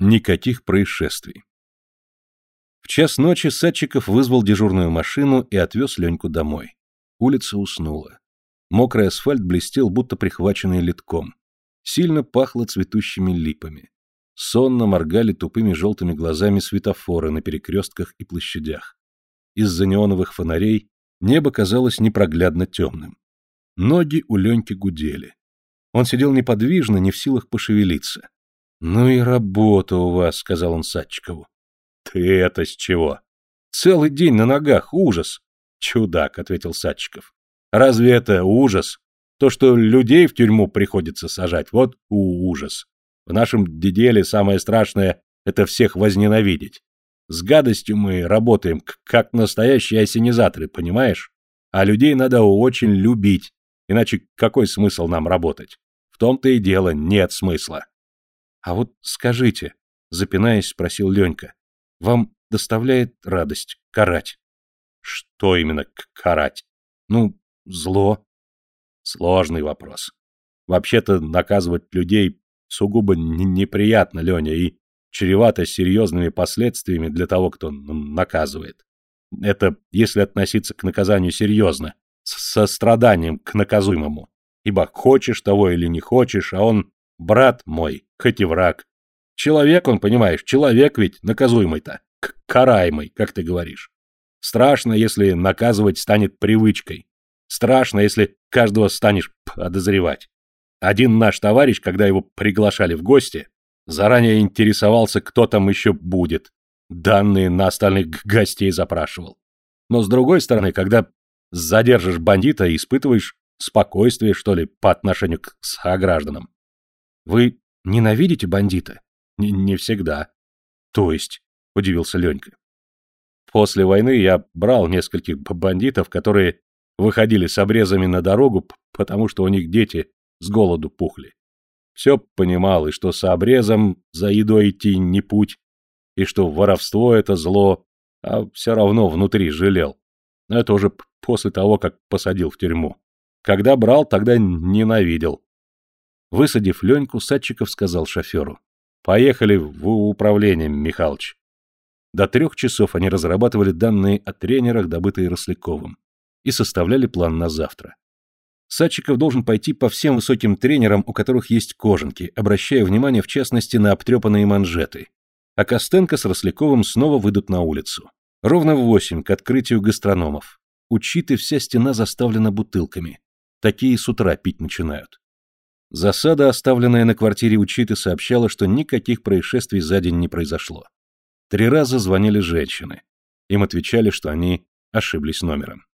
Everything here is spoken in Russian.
Никаких происшествий. В час ночи Садчиков вызвал дежурную машину и отвез Леньку домой. Улица уснула. Мокрый асфальт блестел, будто прихваченный литком. Сильно пахло цветущими липами. Сонно моргали тупыми желтыми глазами светофоры на перекрестках и площадях. Из-за неоновых фонарей небо казалось непроглядно темным. Ноги у Леньки гудели. Он сидел неподвижно, не в силах пошевелиться. «Ну и работа у вас», — сказал он Садчикову. «Ты это с чего?» «Целый день на ногах, ужас!» «Чудак», — ответил Садчиков. «Разве это ужас? То, что людей в тюрьму приходится сажать, вот ужас. В нашем деделе самое страшное — это всех возненавидеть. С гадостью мы работаем, как настоящие осенизаторы, понимаешь? А людей надо очень любить, иначе какой смысл нам работать? В том-то и дело, нет смысла. — А вот скажите, — запинаясь, спросил Ленька, — вам доставляет радость карать? — Что именно карать? — Ну, зло. Сложный вопрос. Вообще-то наказывать людей сугубо неприятно, Леня, и чревато серьезными последствиями для того, кто наказывает. Это если относиться к наказанию серьезно, с состраданием к наказуемому. Ибо хочешь того или не хочешь, а он брат мой, хоть и враг. Человек он, понимаешь, человек ведь наказуемый-то, караемый, как ты говоришь. Страшно, если наказывать станет привычкой. Страшно, если каждого станешь подозревать. Один наш товарищ, когда его приглашали в гости, заранее интересовался, кто там еще будет. Данные на остальных гостей запрашивал. Но с другой стороны, когда задержишь бандита, испытываешь спокойствие, что ли, по отношению к согражданам. Вы ненавидите бандита? Не, не всегда. То есть, удивился Ленька. После войны я брал нескольких бандитов, которые выходили с обрезами на дорогу, потому что у них дети с голоду пухли. Все понимал, и что с обрезом за едой идти не путь, и что воровство — это зло, а все равно внутри жалел. Но это уже после того, как посадил в тюрьму. Когда брал, тогда ненавидел. Высадив Леньку, Садчиков сказал шоферу. «Поехали в управление, Михалыч». До трех часов они разрабатывали данные о тренерах, добытые Росляковым и составляли план на завтра. Садчиков должен пойти по всем высоким тренерам, у которых есть кожанки, обращая внимание в частности на обтрепанные манжеты. А Костенко с Росляковым снова выйдут на улицу. Ровно в восемь к открытию гастрономов. У Читы вся стена заставлена бутылками. Такие с утра пить начинают. Засада, оставленная на квартире у Читы, сообщала, что никаких происшествий за день не произошло. Три раза звонили женщины. Им отвечали, что они ошиблись номером.